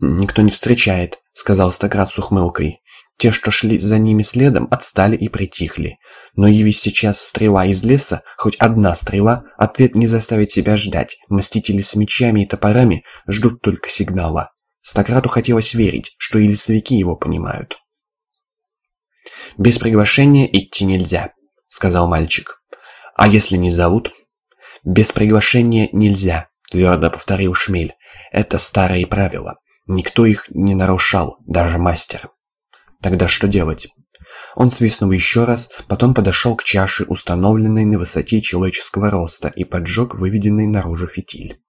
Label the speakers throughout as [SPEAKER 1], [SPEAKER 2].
[SPEAKER 1] «Никто не встречает», — сказал Стократ с ухмылкой. Те, что шли за ними следом, отстали и притихли. Но явись сейчас стрела из леса, хоть одна стрела, ответ не заставит себя ждать. Мстители с мечами и топорами ждут только сигнала. Стократу хотелось верить, что и лесовики его понимают. «Без приглашения идти нельзя», — сказал мальчик. «А если не зовут?» «Без приглашения нельзя», — твердо повторил Шмель. «Это старые правила. Никто их не нарушал, даже мастер». Тогда что делать? Он свистнул еще раз, потом подошел к чаше, установленной на высоте человеческого роста, и поджег выведенный наружу фитиль.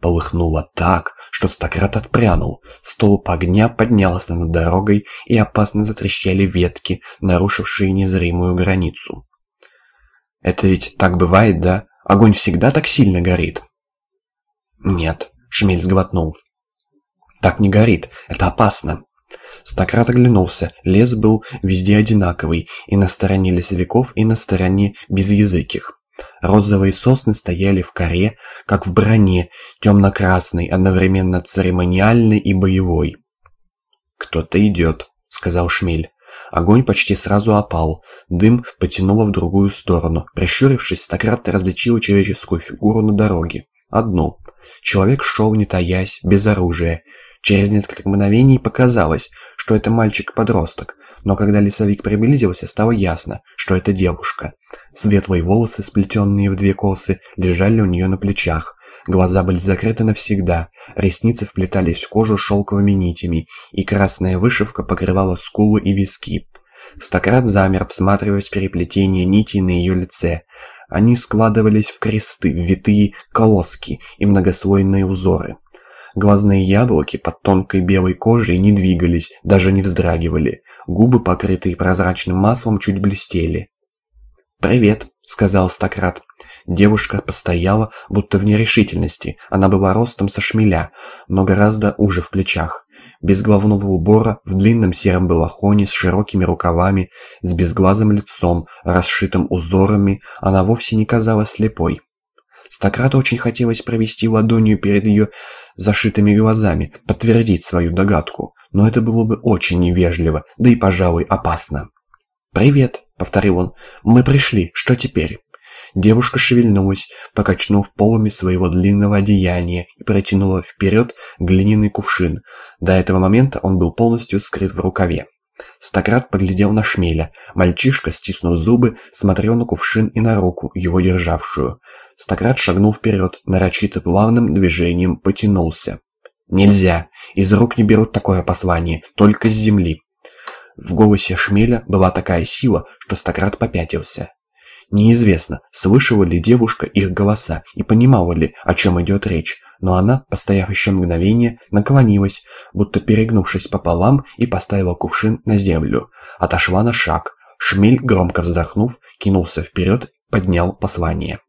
[SPEAKER 1] Полыхнуло так, что стократ отпрянул. Столб огня поднялся над дорогой, и опасно затрещали ветки, нарушившие незримую границу. «Это ведь так бывает, да? Огонь всегда так сильно горит?» «Нет», — Шмель сглотнул. «Так не горит, это опасно. Стократ оглянулся. Лес был везде одинаковый, и на стороне лесовиков, и на стороне безязыких. Розовые сосны стояли в коре, как в броне, темно-красной, одновременно церемониальной и боевой. «Кто-то идет», — сказал Шмель. Огонь почти сразу опал. Дым потянуло в другую сторону. Прищурившись, Стократ различил человеческую фигуру на дороге. Одну. Человек шел, не таясь, без оружия. Через несколько мгновений показалось, что это мальчик-подросток, но когда лесовик приблизился, стало ясно, что это девушка. Светлые волосы, сплетенные в две косы, лежали у нее на плечах. Глаза были закрыты навсегда, ресницы вплетались в кожу шелковыми нитями, и красная вышивка покрывала скулы и виски. Стократ замер, всматриваясь в переплетение нитей на ее лице. Они складывались в кресты, витые колоски и многослойные узоры. Глазные яблоки под тонкой белой кожей не двигались, даже не вздрагивали. Губы, покрытые прозрачным маслом, чуть блестели. «Привет», — сказал Стократ. Девушка постояла, будто в нерешительности. Она была ростом со шмеля, но гораздо уже в плечах. Без головного убора, в длинном сером балахоне, с широкими рукавами, с безглазым лицом, расшитым узорами, она вовсе не казалась слепой. Стократу очень хотелось провести ладонью перед ее зашитыми глазами, подтвердить свою догадку, но это было бы очень невежливо, да и, пожалуй, опасно. «Привет», — повторил он, — «мы пришли, что теперь?» Девушка шевельнулась, покачнув полами своего длинного одеяния и протянула вперед глиняный кувшин. До этого момента он был полностью скрыт в рукаве. Стократ поглядел на шмеля. Мальчишка, стиснув зубы, смотрел на кувшин и на руку, его державшую. Стократ шагнул вперед, нарочито плавным движением потянулся. «Нельзя! Из рук не берут такое послание, только с земли!» В голосе Шмеля была такая сила, что Стократ попятился. Неизвестно, слышала ли девушка их голоса и понимала ли, о чем идет речь, но она, постояв еще мгновение, наклонилась, будто перегнувшись пополам и поставила кувшин на землю. Отошла на шаг. Шмель, громко вздохнув, кинулся вперед, поднял послание.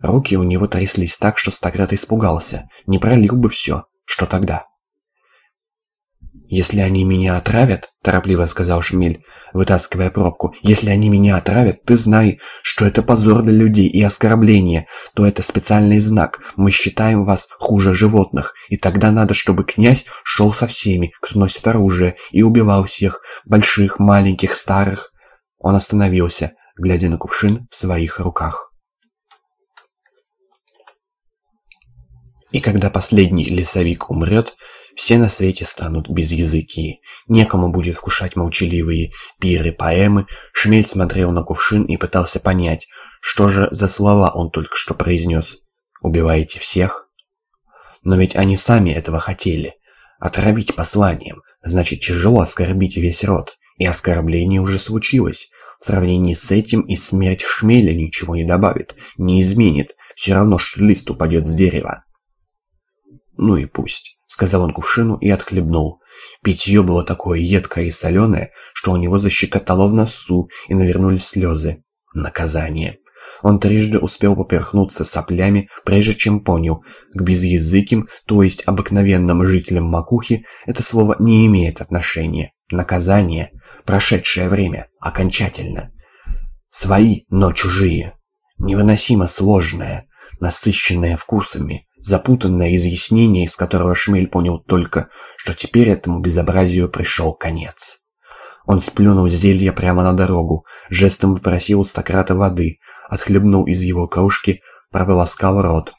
[SPEAKER 1] Руки у него тряслись так, что Стаграт испугался. Не пролил бы все. Что тогда? «Если они меня отравят», — торопливо сказал Шмель, вытаскивая пробку, «если они меня отравят, ты знай, что это позор для людей и оскорбление, то это специальный знак, мы считаем вас хуже животных, и тогда надо, чтобы князь шел со всеми, кто носит оружие, и убивал всех, больших, маленьких, старых». Он остановился, глядя на кувшин в своих руках. И когда последний лесовик умрет, все на свете станут безязыки. Некому будет вкушать молчаливые пиры поэмы. Шмель смотрел на кувшин и пытался понять, что же за слова он только что произнес. «Убиваете всех?» Но ведь они сами этого хотели. Отравить посланием, значит тяжело оскорбить весь род. И оскорбление уже случилось. В сравнении с этим и смерть шмеля ничего не добавит, не изменит. Все равно, что лист упадет с дерева. «Ну и пусть», — сказал он кувшину и отхлебнул. Питье было такое едкое и соленое, что у него защекотало в носу и навернулись слезы. Наказание. Он трижды успел поперхнуться соплями, прежде чем понял, к безязыким, то есть обыкновенным жителям Макухи, это слово не имеет отношения. Наказание. Прошедшее время. Окончательно. Свои, но чужие. Невыносимо сложное, насыщенное вкусами, Запутанное изъяснение, из которого Шмель понял только, что теперь этому безобразию пришел конец. Он сплюнул зелье прямо на дорогу, жестом попросил у стократа воды, отхлебнул из его кружки, прополоскал рот,